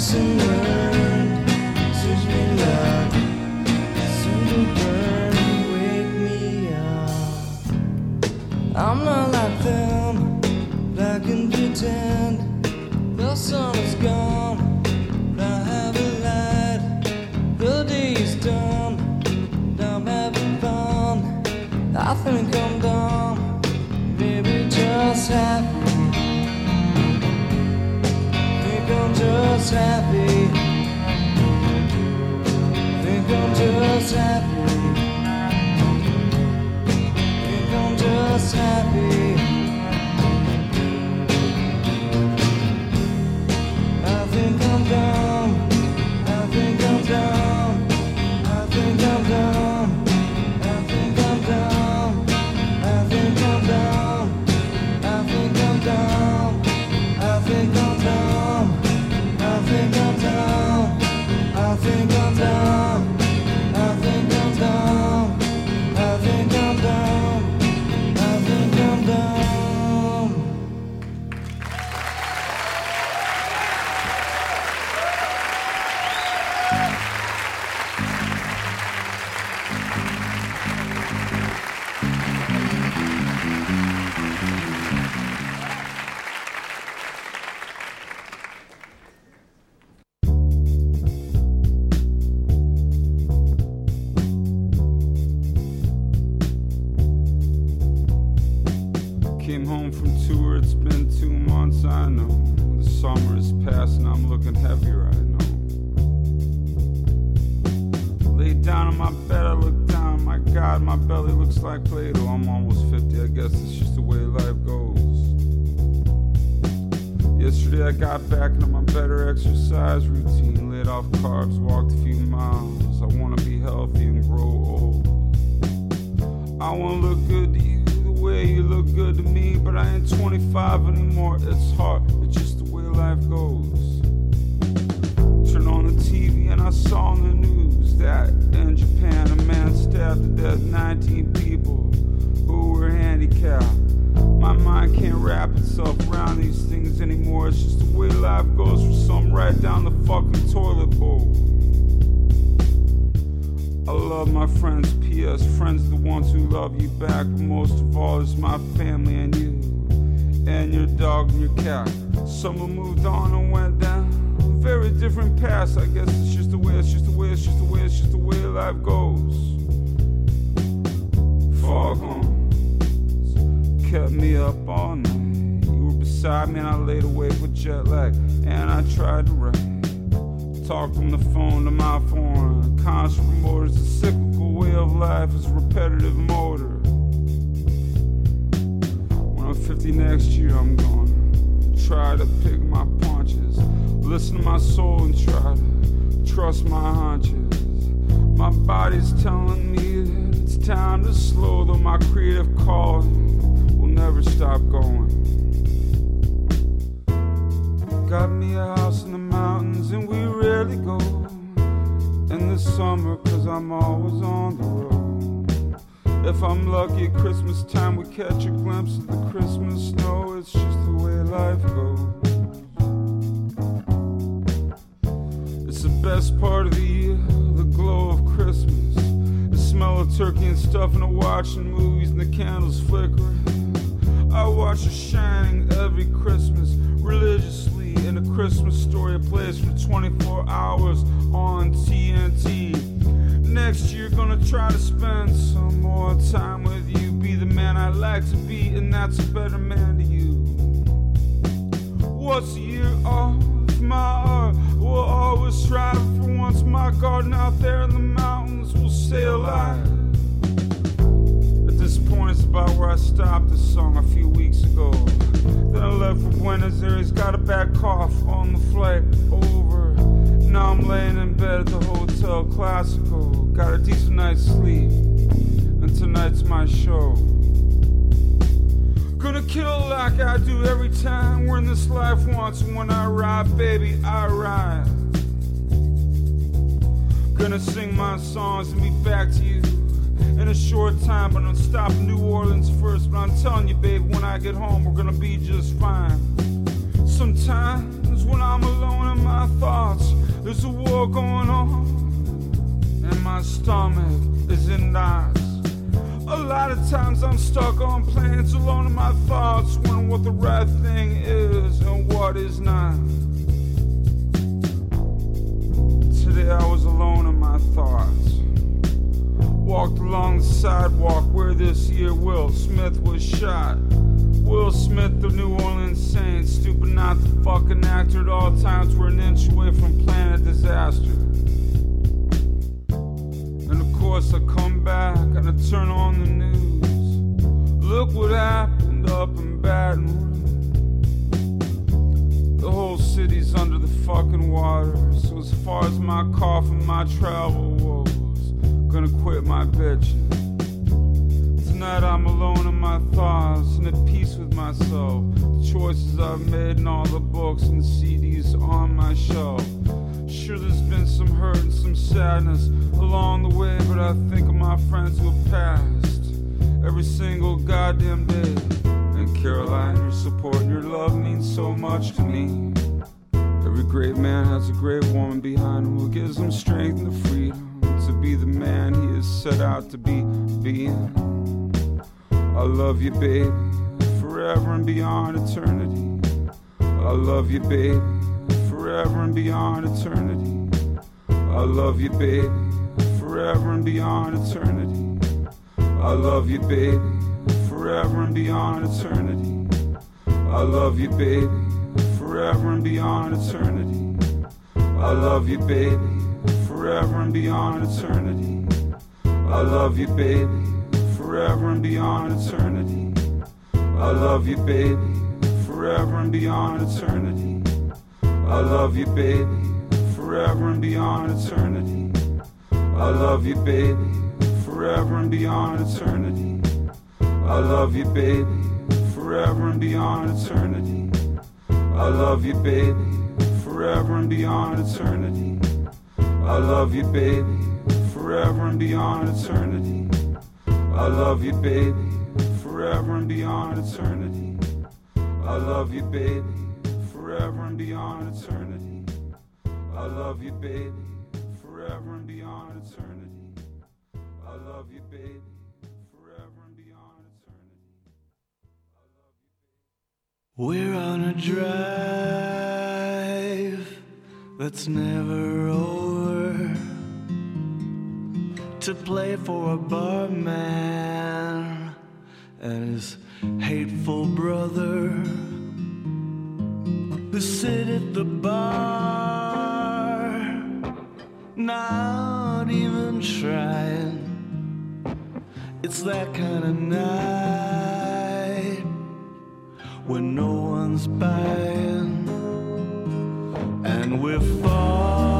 listener. My belly looks like Play Doh. I'm almost 50, I guess it's just the way life goes. Yesterday, I got back into my better exercise routine, lit off carbs, walked a few miles. I wanna be healthy and grow old. I wanna look good to you the way you look good to me, but I ain't 25 anymore, it's hard, it's just the way life goes. Turn on the TV and I saw on the news that in Japan, a man stabbed to death 19 people who were handicapped. My mind can't wrap itself around these things anymore. It's just the way life goes for some right down the fucking toilet bowl. I love my friends, P.S. Friends, the ones who love you back. But most of all, it's my family and you, and your dog and your cat. Someone moved on and went down very different paths. I guess it's just the way, it's just the way, it's just the way, it's just the way life goes. Foghorns kept me up all night. You were beside me and I laid awake with jet lag. And I tried to write. talk from the phone to my phone. Constant remorse, the cyclical way of life is repetitive motor. When I'm 50 next year, I'm gonna try to pick my Listen to my soul and try to trust my hunches. My body's telling me that it's time to slow, though my creative calling will never stop going. Got me a house in the mountains, and we rarely go in the summer, cause I'm always on the road. If I'm lucky Christmas time, we catch a glimpse of the Christmas snow. It's just the way life best part of the year, the glow of Christmas. The smell of turkey and stuffing and watching movies and the candles flickering. I watch a shining every Christmas religiously in a Christmas story plays for 24 hours on TNT. Next year, gonna try to spend some more time with you. Be the man I like to be, and that's a better man to you. What's a year off my art? We'll always strive My garden out there in the mountains will stay alive. At this point, it's about where I stopped the song a few weeks ago. Then I left for Buenos Aires, got a bad cough on the flight over. Now I'm laying in bed at the Hotel Classical. Got a decent night's sleep, and tonight's my show. Gonna kill like I do every time we're in this life once. When I ride, baby, I ride. Gonna sing my songs and be back to you in a short time, but I'm stopping New Orleans first. But I'm telling you, babe, when I get home, we're gonna be just fine. Sometimes when I'm alone in my thoughts, there's a war going on, and my stomach is in knots. A lot of times I'm stuck on planes alone in my thoughts, wondering what the right thing is and what is not. Today I was alone in my thoughts. Walked along the sidewalk where this year Will Smith was shot. Will Smith, the New Orleans Saints, stupid not the fucking actor at all times, we're an inch away from planet disaster. And of course, I come back and I turn on the news. Look what happened up in Baton Rouge. The whole city's under the fucking water. As far as my coffin, my travel woes, gonna quit my bitching. Tonight I'm alone in my thoughts and at peace with myself. The choices I've made and all the books and CDs on my shelf. Sure, there's been some hurt and some sadness along the way, but I think of my friends who have passed every single goddamn day. And Caroline, your support and your love means so much to me. Every great man has a great woman behind him who gives him strength and the freedom to be the man he is set out to be being. I love you, baby, forever and beyond eternity. I love you, baby, forever and beyond eternity. I love you, baby, forever and beyond eternity. I love you, baby, forever and beyond eternity. I love you, baby, forever and beyond eternity. I love you, baby, forever and beyond eternity. I love you, baby, forever and beyond eternity. I love you, baby, forever and beyond eternity. I love you, baby, forever and beyond eternity. I love you, baby, forever and beyond eternity. I love you, baby, forever and beyond eternity. I love you, baby, forever and beyond eternity. I love you, baby, forever and beyond eternity. I love you, baby, forever and beyond eternity. I love you, baby, forever and beyond eternity. I love you, baby, forever and beyond eternity. I love you, baby, We're on a drive that's never over to play for a barman and his hateful brother who sit at the bar, not even trying. It's that kind of night when no one's buying, and we're falling.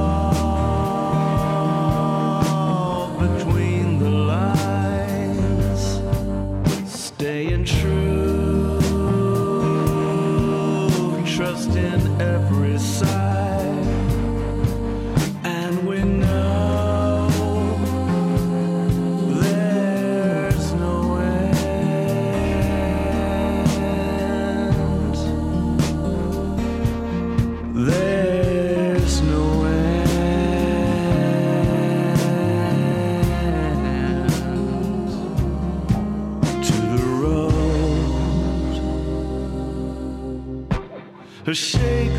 Shake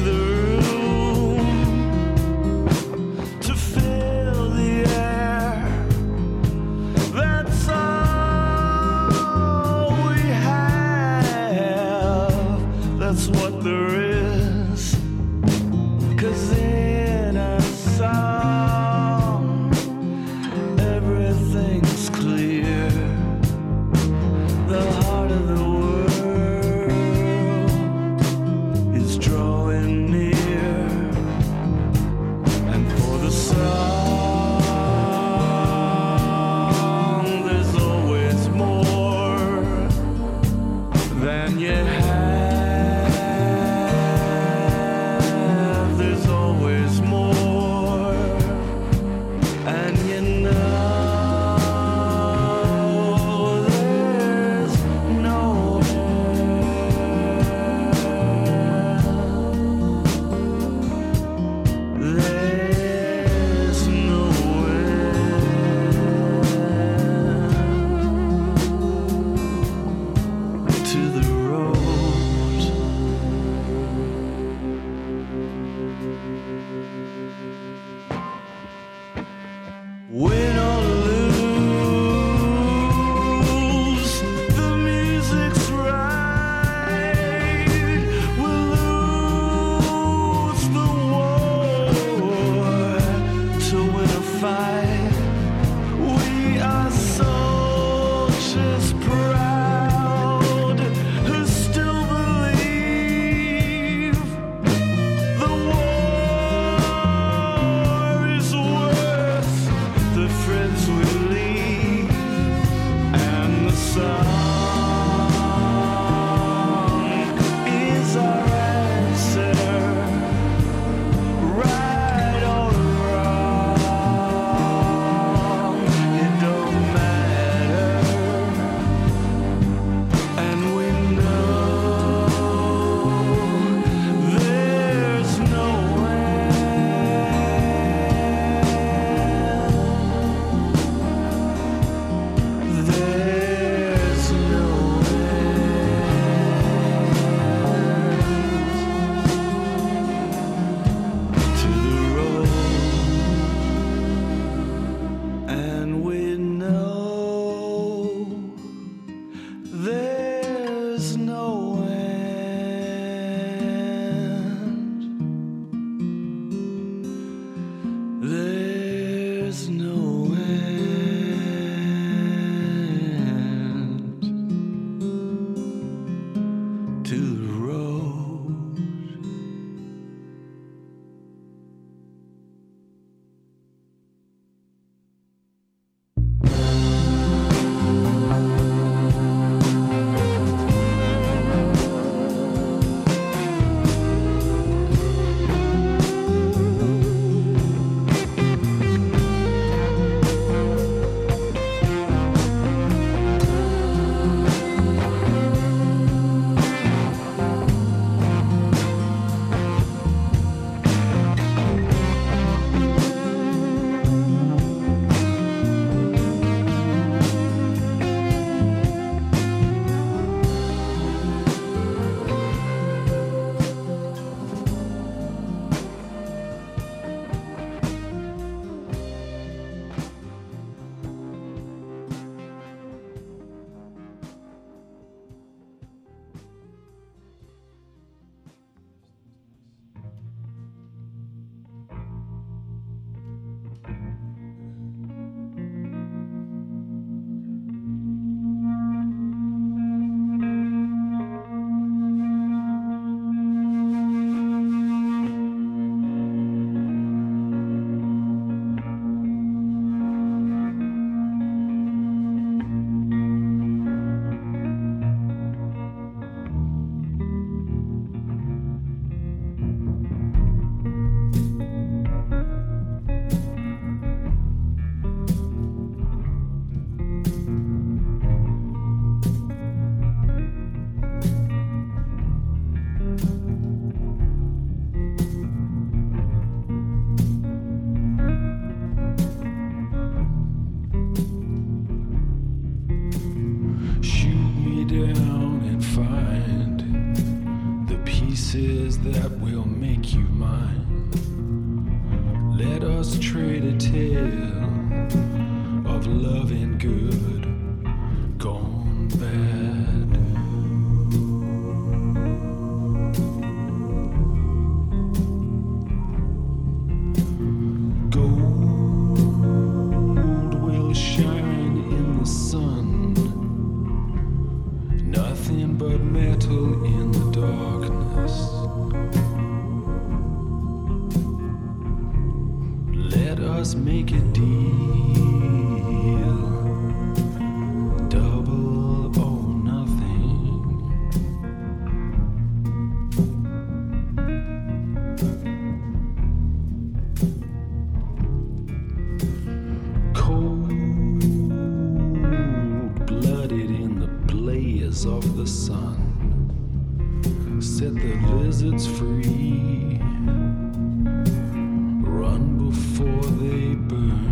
Set the lizards free. Run before they burn.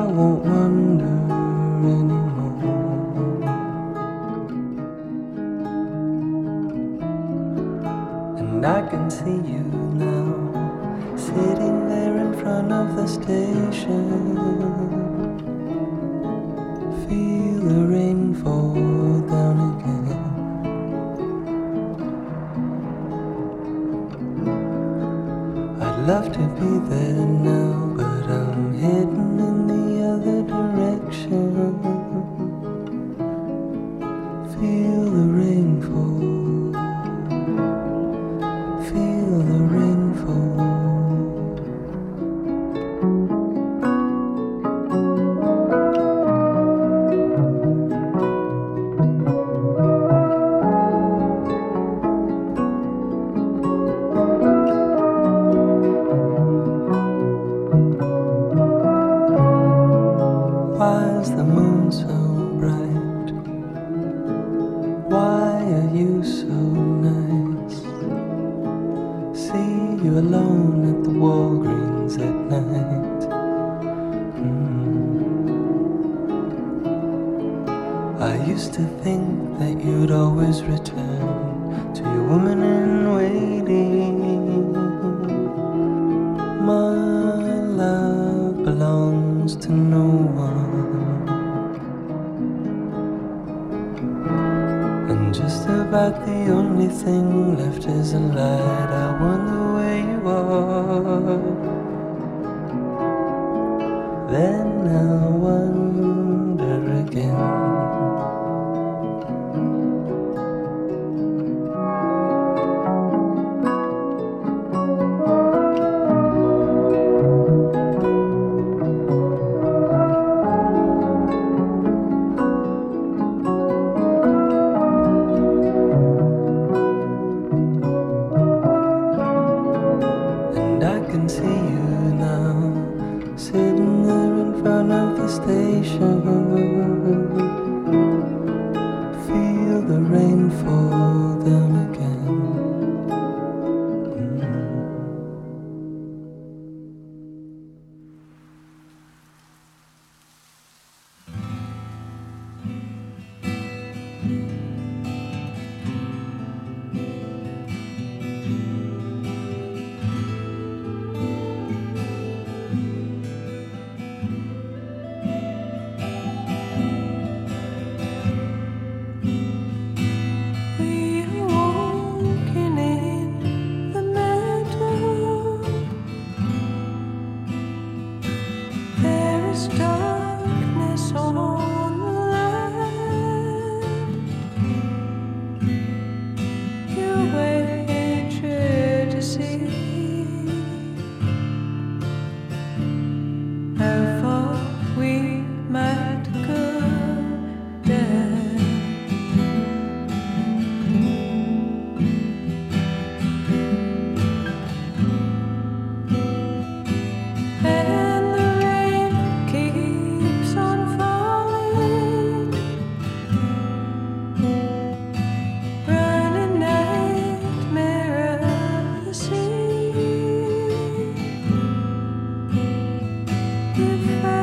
I won't wonder anymore. And I can see you now, sitting there in front of the station. Feel the rain fall down again. I'd love to be there now, but I'm hidden. if I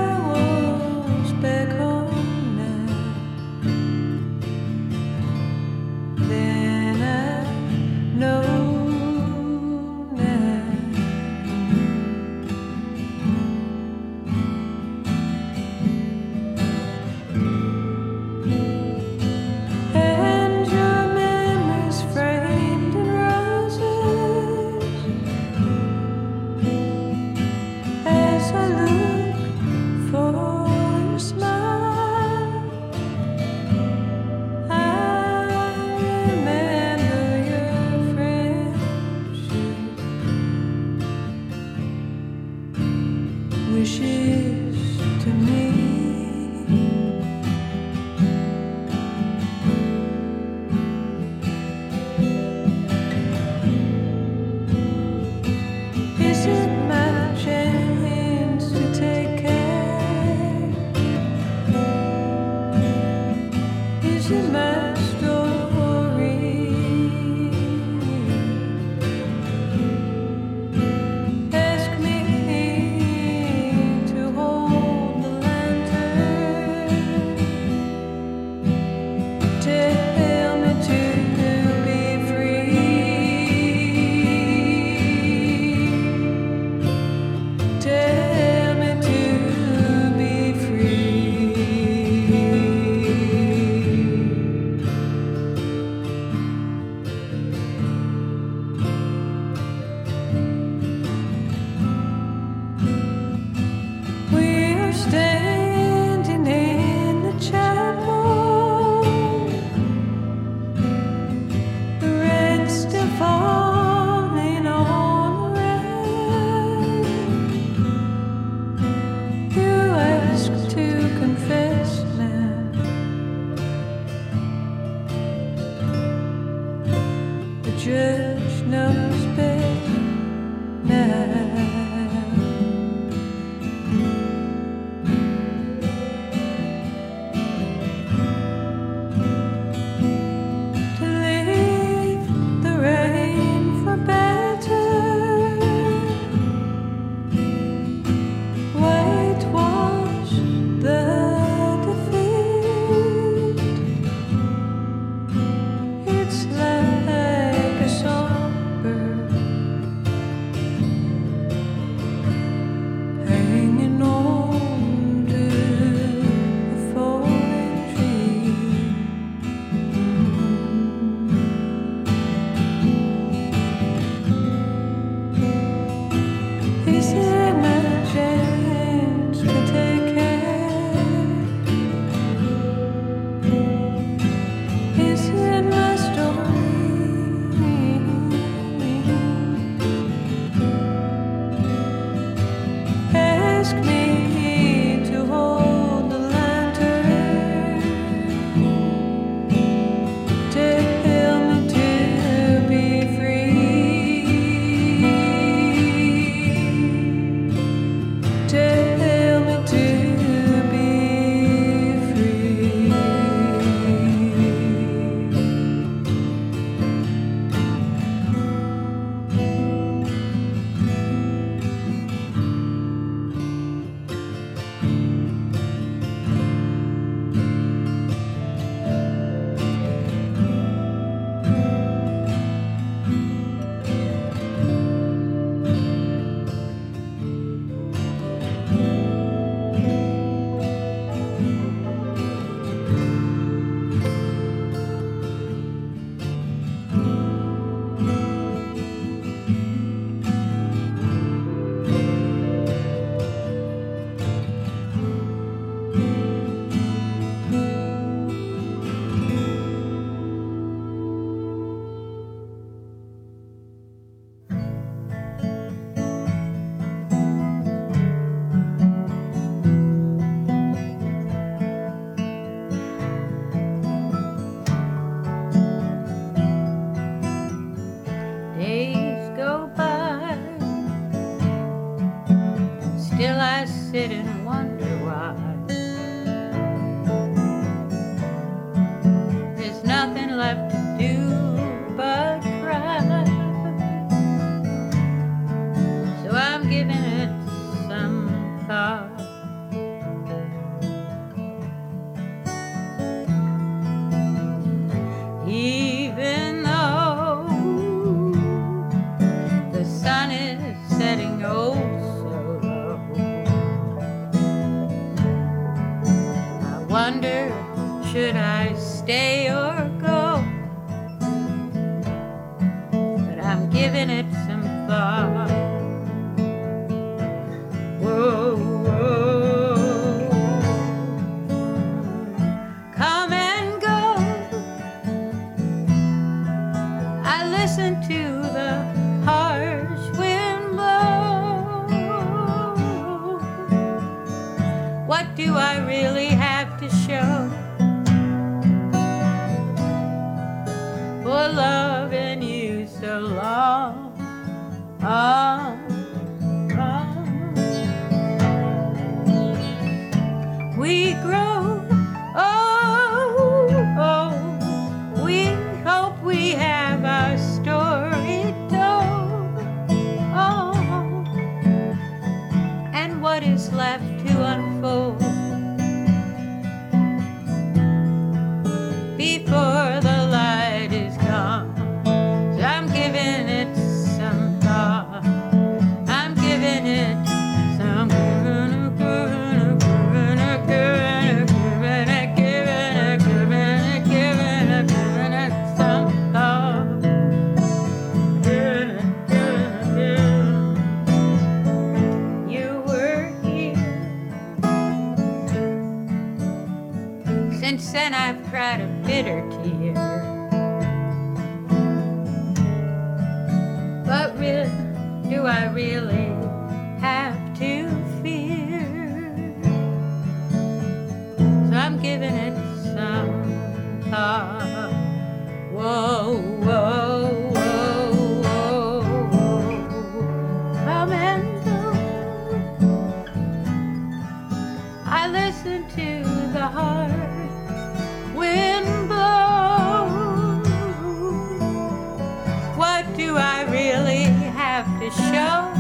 to show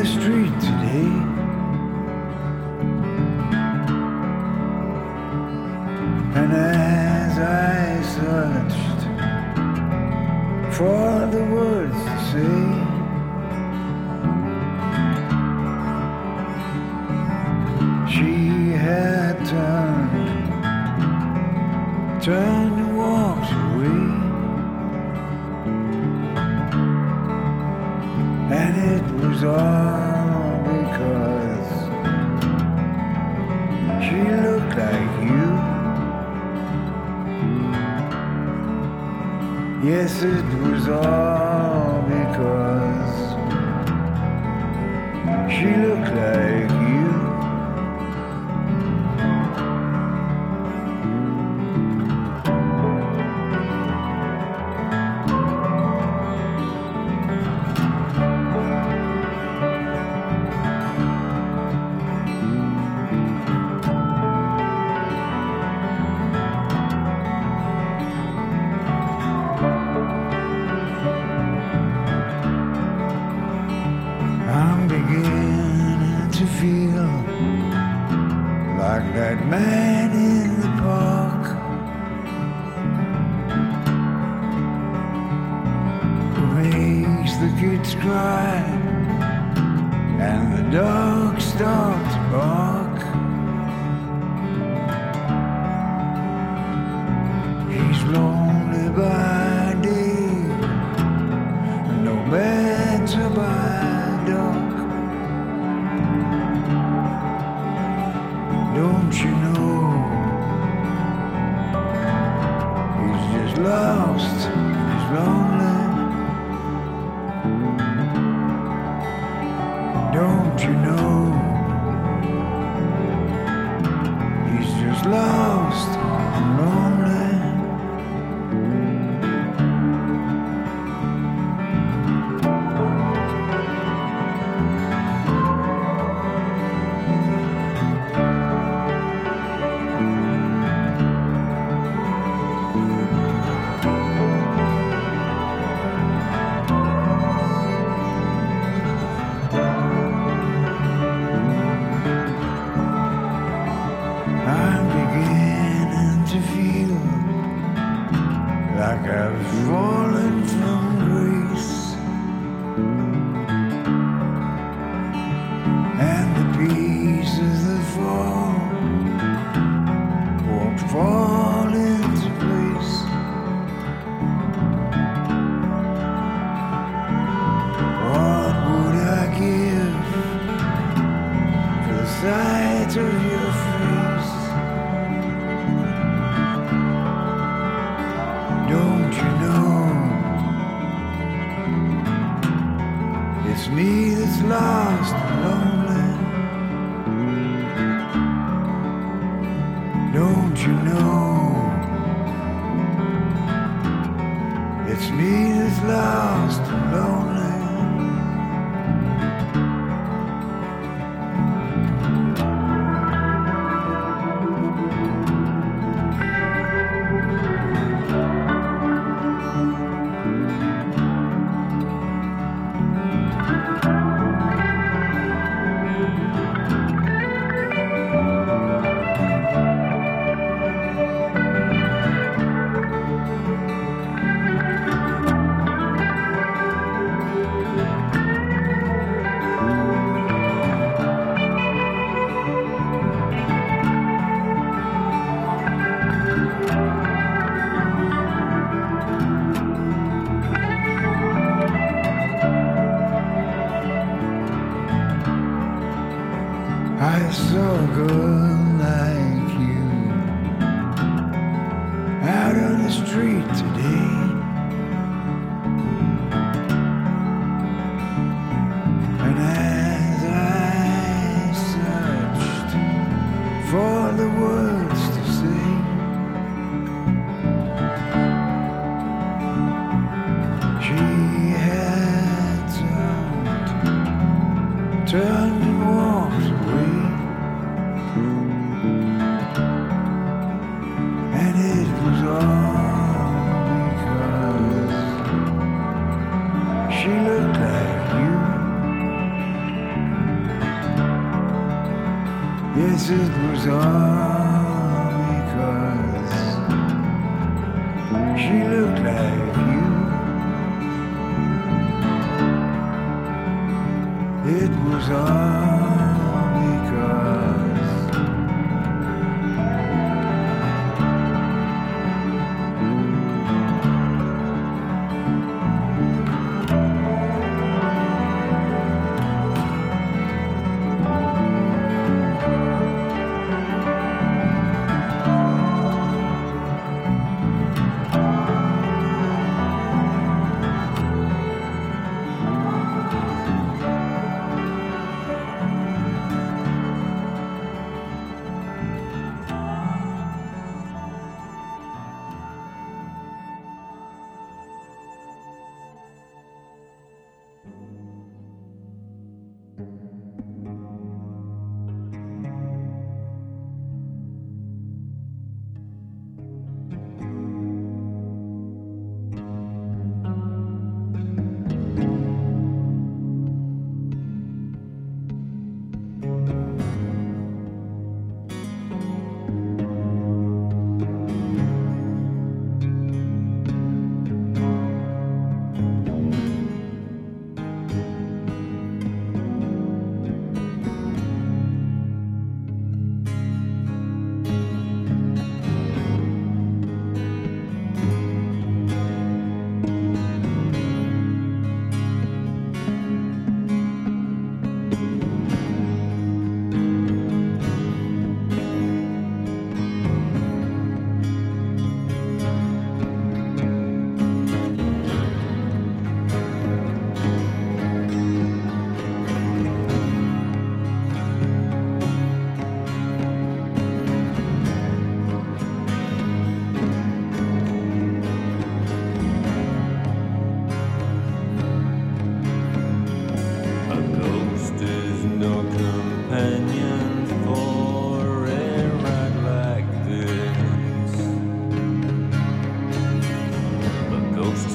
the street today. And as I searched for the words to say, Don't you know? He's just lost. He's lost.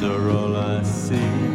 Are all I see.